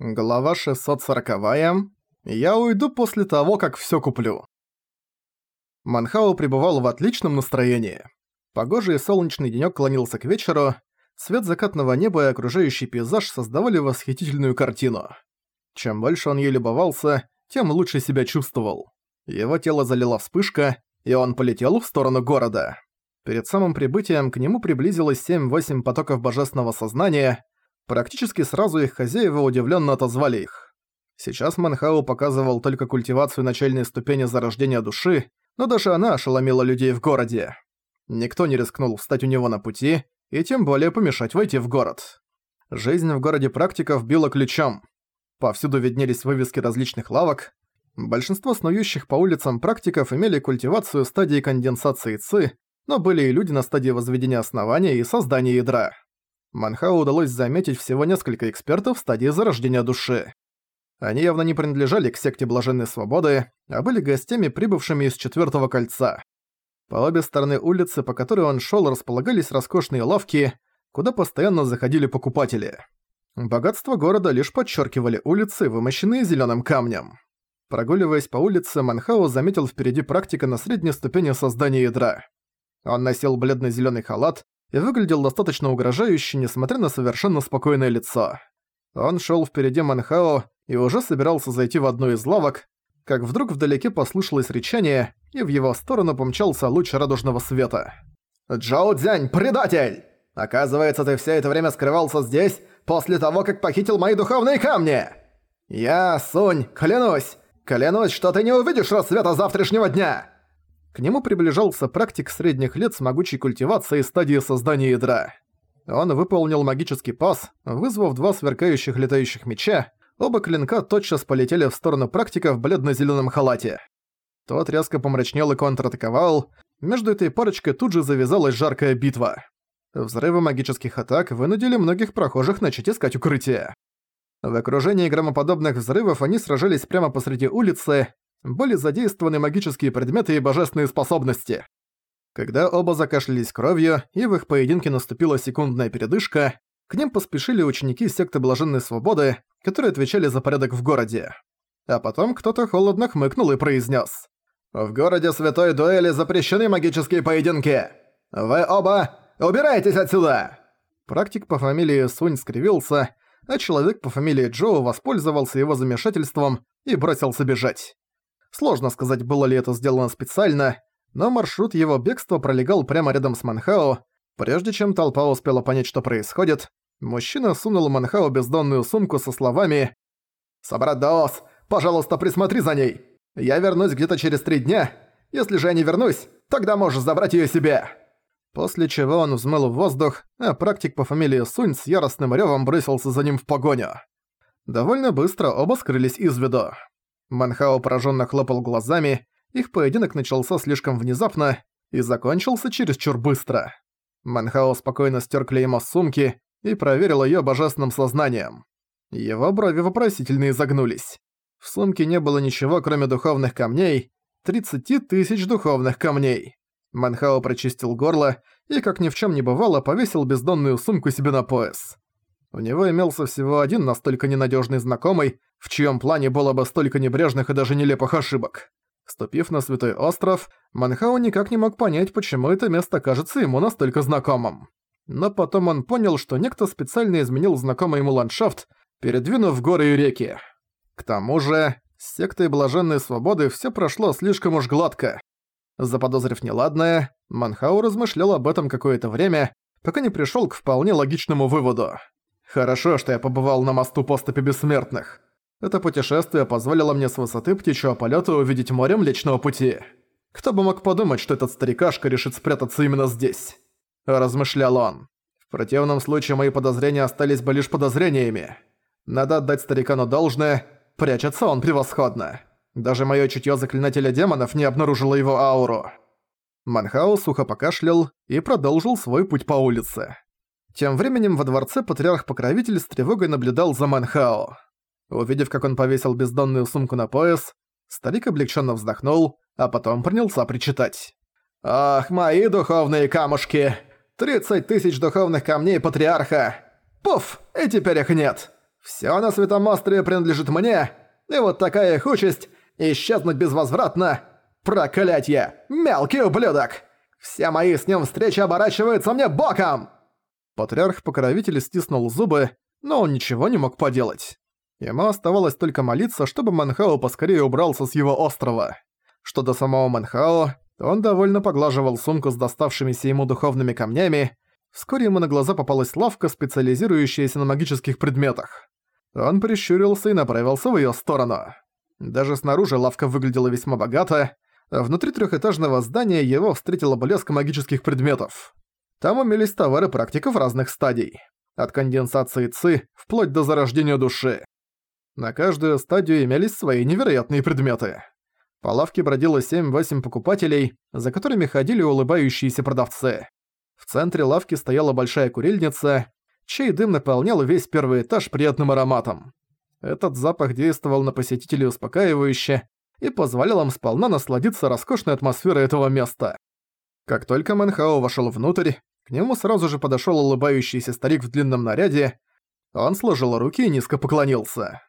Глава 640. Я уйду после того, как всё куплю. Манхао пребывал в отличном настроении. Погожий солнечный денёк клонился к вечеру, свет закатного неба и окружающий пейзаж создавали восхитительную картину. Чем больше он ей любовался, тем лучше себя чувствовал. Его тело залила вспышка, и он полетел в сторону города. Перед самым прибытием к нему приблизилось 7-8 потоков божественного сознания, Практически сразу их хозяева удивленно отозвали их. Сейчас Манхау показывал только культивацию начальной ступени зарождения души, но даже она ошеломила людей в городе. Никто не рискнул встать у него на пути, и тем более помешать войти в город. Жизнь в городе практиков била ключом. Повсюду виднелись вывески различных лавок. Большинство снующих по улицам практиков имели культивацию стадии конденсации ЦИ, но были и люди на стадии возведения основания и создания ядра. Манхау удалось заметить всего несколько экспертов в стадии зарождения души. Они явно не принадлежали к секте Блаженной Свободы, а были гостями, прибывшими из Четвёртого Кольца. По обе стороны улицы, по которой он шёл, располагались роскошные лавки, куда постоянно заходили покупатели. Богатство города лишь подчеркивали улицы, вымощенные зеленым камнем. Прогуливаясь по улице, Манхау заметил впереди практика на средней ступени создания ядра. Он носил бледно зеленый халат, и выглядел достаточно угрожающе, несмотря на совершенно спокойное лицо. Он шел впереди Манхао и уже собирался зайти в одну из лавок, как вдруг вдалеке послышалось речание, и в его сторону помчался луч радужного света. «Джоу Дзянь, предатель! Оказывается, ты все это время скрывался здесь, после того, как похитил мои духовные камни! Я, Сунь, клянусь, клянусь, что ты не увидишь рассвета завтрашнего дня!» К нему приближался практик средних лет с могучей культивацией стадии создания ядра. Он выполнил магический пас, вызвав два сверкающих летающих меча, оба клинка тотчас полетели в сторону практика в бледно-зелёном халате. Тот резко помрачнел и контратаковал, между этой парочкой тут же завязалась жаркая битва. Взрывы магических атак вынудили многих прохожих начать искать укрытие. В окружении громоподобных взрывов они сражались прямо посреди улицы, были задействованы магические предметы и божественные способности. Когда оба закашлялись кровью, и в их поединке наступила секундная передышка, к ним поспешили ученики секты Блаженной Свободы, которые отвечали за порядок в городе. А потом кто-то холодно хмыкнул и произнес: «В городе Святой Дуэли запрещены магические поединки! Вы оба убирайтесь отсюда!» Практик по фамилии Сунь скривился, а человек по фамилии Джоу воспользовался его замешательством и бросился бежать. Сложно сказать, было ли это сделано специально, но маршрут его бегства пролегал прямо рядом с Манхао. Прежде чем толпа успела понять, что происходит, мужчина сунул Манхао бездонную сумку со словами «Собрат Даос, пожалуйста, присмотри за ней. Я вернусь где-то через три дня. Если же я не вернусь, тогда можешь забрать её себе». После чего он взмыл в воздух, а практик по фамилии Сунь с яростным рёвом бросился за ним в погоню. Довольно быстро оба скрылись из виду. Манхао пораженно хлопал глазами, их поединок начался слишком внезапно и закончился чересчур быстро. Манхао спокойно стер клеймо с сумки и проверил ее божественным сознанием. Его брови вопросительно изогнулись. В сумке не было ничего, кроме духовных камней, 30 тысяч духовных камней. Манхао прочистил горло и, как ни в чем не бывало, повесил бездонную сумку себе на пояс. У него имелся всего один настолько ненадежный знакомый, в чьем плане было бы столько небрежных и даже нелепых ошибок. Ступив на Святой Остров, Манхау никак не мог понять, почему это место кажется ему настолько знакомым. Но потом он понял, что некто специально изменил знакомый ему ландшафт, передвинув горы и реки. К тому же, с сектой Блаженной Свободы все прошло слишком уж гладко. Заподозрив неладное, Манхау размышлял об этом какое-то время, пока не пришел к вполне логичному выводу. «Хорошо, что я побывал на мосту поступи бессмертных. Это путешествие позволило мне с высоты птичьего полета увидеть море Млечного Пути. Кто бы мог подумать, что этот старикашка решит спрятаться именно здесь? Размышлял он. В противном случае мои подозрения остались бы лишь подозрениями. Надо отдать старикану должное, прячется он превосходно. Даже моё чутьё заклинателя демонов не обнаружило его ауру. Манхау сухо покашлял и продолжил свой путь по улице. Тем временем во дворце патриарх-покровитель с тревогой наблюдал за Манхао. Увидев, как он повесил бездонную сумку на пояс, старик облегченно вздохнул, а потом принялся причитать. «Ах, мои духовные камушки! 30 тысяч духовных камней патриарха! Пуф, и теперь их нет! Всё на Святом острове принадлежит мне, и вот такая их участь — исчезнуть безвозвратно. Проклятье! Мелкий ублюдок! Все мои с ним встречи оборачиваются мне боком!» Патриарх-покровитель стиснул зубы, но он ничего не мог поделать. Ему оставалось только молиться, чтобы Манхао поскорее убрался с его острова. Что до самого Манхао, то он довольно поглаживал сумку с доставшимися ему духовными камнями. Вскоре ему на глаза попалась лавка, специализирующаяся на магических предметах. Он прищурился и направился в её сторону. Даже снаружи лавка выглядела весьма богато, а внутри трёхэтажного здания его встретил блеск магических предметов. Там имелись товары практиков разных стадий. От конденсации ЦИ вплоть до зарождения души. На каждую стадию имелись свои невероятные предметы. По лавке бродило 7-8 покупателей, за которыми ходили улыбающиеся продавцы. В центре лавки стояла большая курильница, чей дым наполнял весь первый этаж приятным ароматом. Этот запах действовал на посетителей успокаивающе и позволял им сполна насладиться роскошной атмосферой этого места. Как только Мэнхао вошел внутрь, к нему сразу же подошел улыбающийся старик в длинном наряде. Он сложил руки и низко поклонился.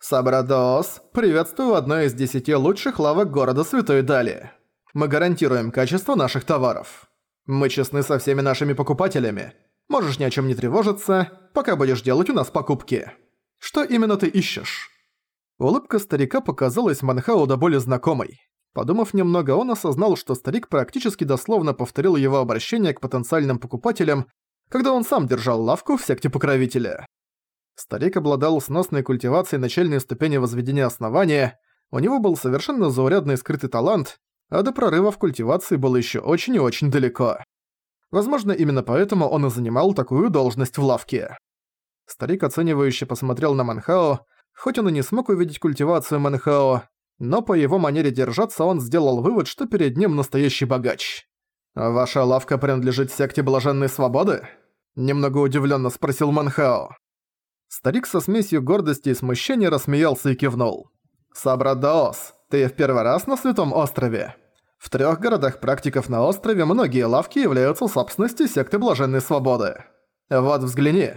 «Сабрадос, приветствую в одной из десяти лучших лавок города Святой Дали. Мы гарантируем качество наших товаров. Мы честны со всеми нашими покупателями. Можешь ни о чем не тревожиться, пока будешь делать у нас покупки. Что именно ты ищешь?» Улыбка старика показалась Манхау до боли знакомой. Подумав немного, он осознал, что старик практически дословно повторил его обращение к потенциальным покупателям, когда он сам держал лавку в секте покровителя. Старик обладал сносной культивацией начальной ступени возведения основания, у него был совершенно заурядный скрытый талант, а до прорыва в культивации было еще очень и очень далеко. Возможно, именно поэтому он и занимал такую должность в лавке. Старик оценивающе посмотрел на Манхао, хоть он и не смог увидеть культивацию Манхао, но по его манере держаться он сделал вывод, что перед ним настоящий богач. «Ваша лавка принадлежит секте Блаженной Свободы?» Немного удивленно спросил Манхао. Старик со смесью гордости и смущения рассмеялся и кивнул. «Сабрадаос, ты в первый раз на Святом острове?» В трех городах практиков на острове многие лавки являются собственностью секты Блаженной Свободы. Вот взгляни.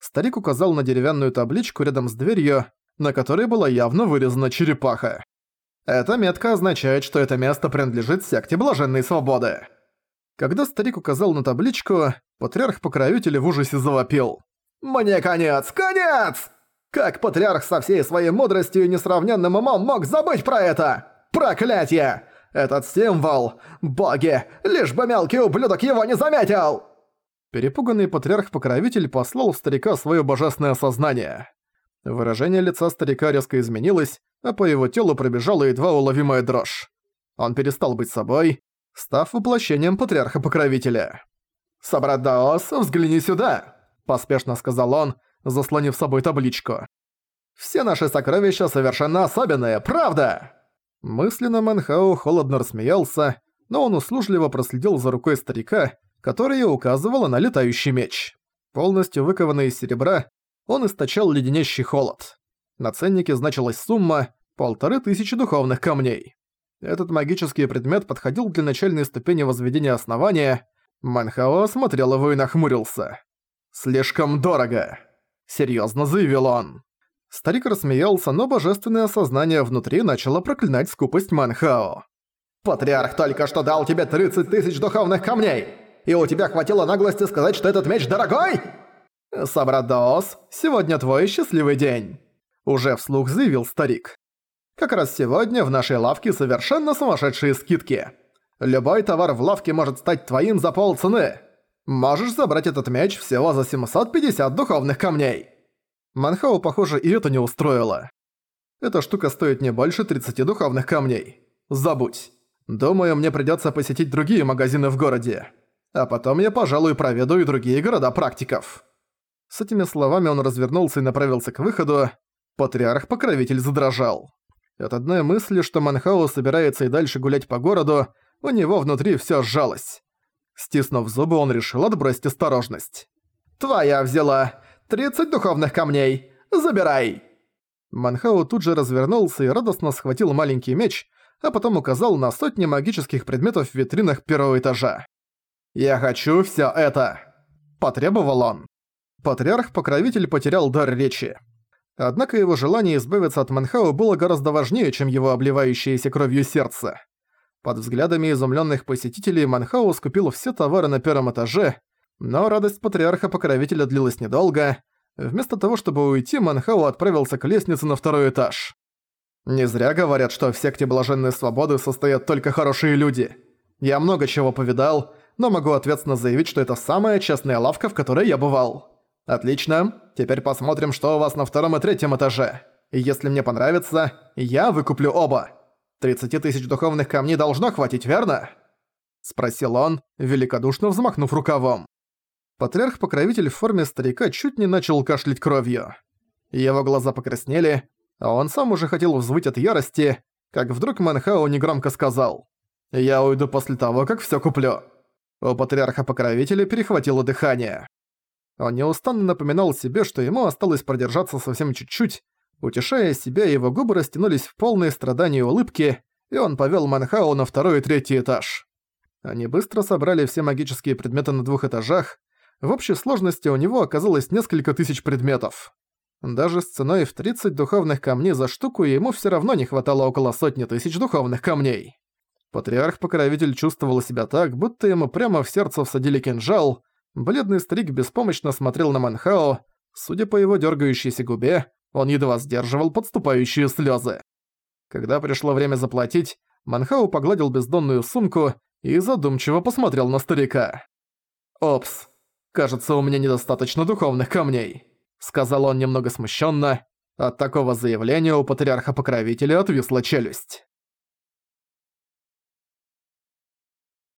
Старик указал на деревянную табличку рядом с дверью, на которой была явно вырезана черепаха. Эта метка означает, что это место принадлежит секте Блаженной Свободы. Когда старик указал на табличку, патриарх-покровитель в ужасе завопил. «Мне конец! Конец!» Как патриарх со всей своей мудростью и несравненным умом мог забыть про это? Проклятие! Этот символ! Боги! Лишь бы мелкий ублюдок его не заметил!» Перепуганный патриарх-покровитель послал в старика свое божественное сознание. Выражение лица старика резко изменилось, а по его телу пробежала едва уловимая дрожь. Он перестал быть собой, став воплощением патриарха-покровителя. «Собрат Даос, взгляни сюда!» Поспешно сказал он, заслонив собой табличку. «Все наши сокровища совершенно особенные, правда?» Мысленно Манхау холодно рассмеялся, но он услужливо проследил за рукой старика, которая указывала на летающий меч. Полностью выкованный из серебра, он источал леденящий холод. На ценнике значилась сумма – полторы тысячи духовных камней. Этот магический предмет подходил для начальной ступени возведения основания. Манхао смотрел его и нахмурился. «Слишком дорого», — серьезно заявил он. Старик рассмеялся, но божественное сознание внутри начало проклинать скупость Манхао. «Патриарх только что дал тебе 30 тысяч духовных камней, и у тебя хватило наглости сказать, что этот меч дорогой?» «Сабрадос, сегодня твой счастливый день», — уже вслух заявил старик. «Как раз сегодня в нашей лавке совершенно сумасшедшие скидки. Любой товар в лавке может стать твоим за полцены. Можешь забрать этот меч всего за 750 духовных камней!» Манхау, похоже, и это не устроило. Эта штука стоит не больше 30 духовных камней. Забудь. Думаю, мне придётся посетить другие магазины в городе. А потом я, пожалуй, проведу и другие города практиков. С этими словами он развернулся и направился к выходу. Патриарх-покровитель задрожал. От одной мысли, что Манхау собирается и дальше гулять по городу, у него внутри всё сжалось. Стиснув зубы, он решил отбросить осторожность. «Твоя взяла! 30 духовных камней! Забирай!» Манхау тут же развернулся и радостно схватил маленький меч, а потом указал на сотни магических предметов в витринах первого этажа. «Я хочу всё это!» – потребовал он. Патриарх-покровитель потерял дар речи. Однако его желание избавиться от Манхао было гораздо важнее, чем его обливающееся кровью сердце. Под взглядами изумленных посетителей Манхао скупил все товары на первом этаже, но радость патриарха-покровителя длилась недолго. Вместо того, чтобы уйти, Манхао отправился к лестнице на второй этаж. Не зря говорят, что в секте Блаженной Свободы состоят только хорошие люди. Я много чего повидал, но могу ответственно заявить, что это самая честная лавка, в которой я бывал. Отлично, теперь посмотрим, что у вас на втором и третьем этаже. И если мне понравится, я выкуплю оба. 30 тысяч духовных камней должно хватить, верно?» Спросил он, великодушно взмахнув рукавом. Патриарх-покровитель в форме старика чуть не начал кашлять кровью. Его глаза покраснели, а он сам уже хотел взвыть от ярости, как вдруг Манхао негромко сказал «Я уйду после того, как всё куплю». У патриарха-покровителя перехватило дыхание. Он неустанно напоминал себе, что ему осталось продержаться совсем чуть-чуть, Утешая себя, его губы растянулись в полные страдания улыбки, и он повёл Манхау на второй и третий этаж. Они быстро собрали все магические предметы на двух этажах. В общей сложности у него оказалось несколько тысяч предметов. Даже с ценой в 30 духовных камней за штуку ему всё равно не хватало около сотни тысяч духовных камней. Патриарх-покровитель чувствовал себя так, будто ему прямо в сердце всадили кинжал. Бледный старик беспомощно смотрел на Манхао. Судя по его дергающейся губе, он едва сдерживал подступающие слезы. Когда пришло время заплатить, Манхау погладил бездонную сумку и задумчиво посмотрел на старика. «Опс, кажется, у меня недостаточно духовных камней», сказал он немного смущенно. От такого заявления у патриарха-покровителя отвисла челюсть.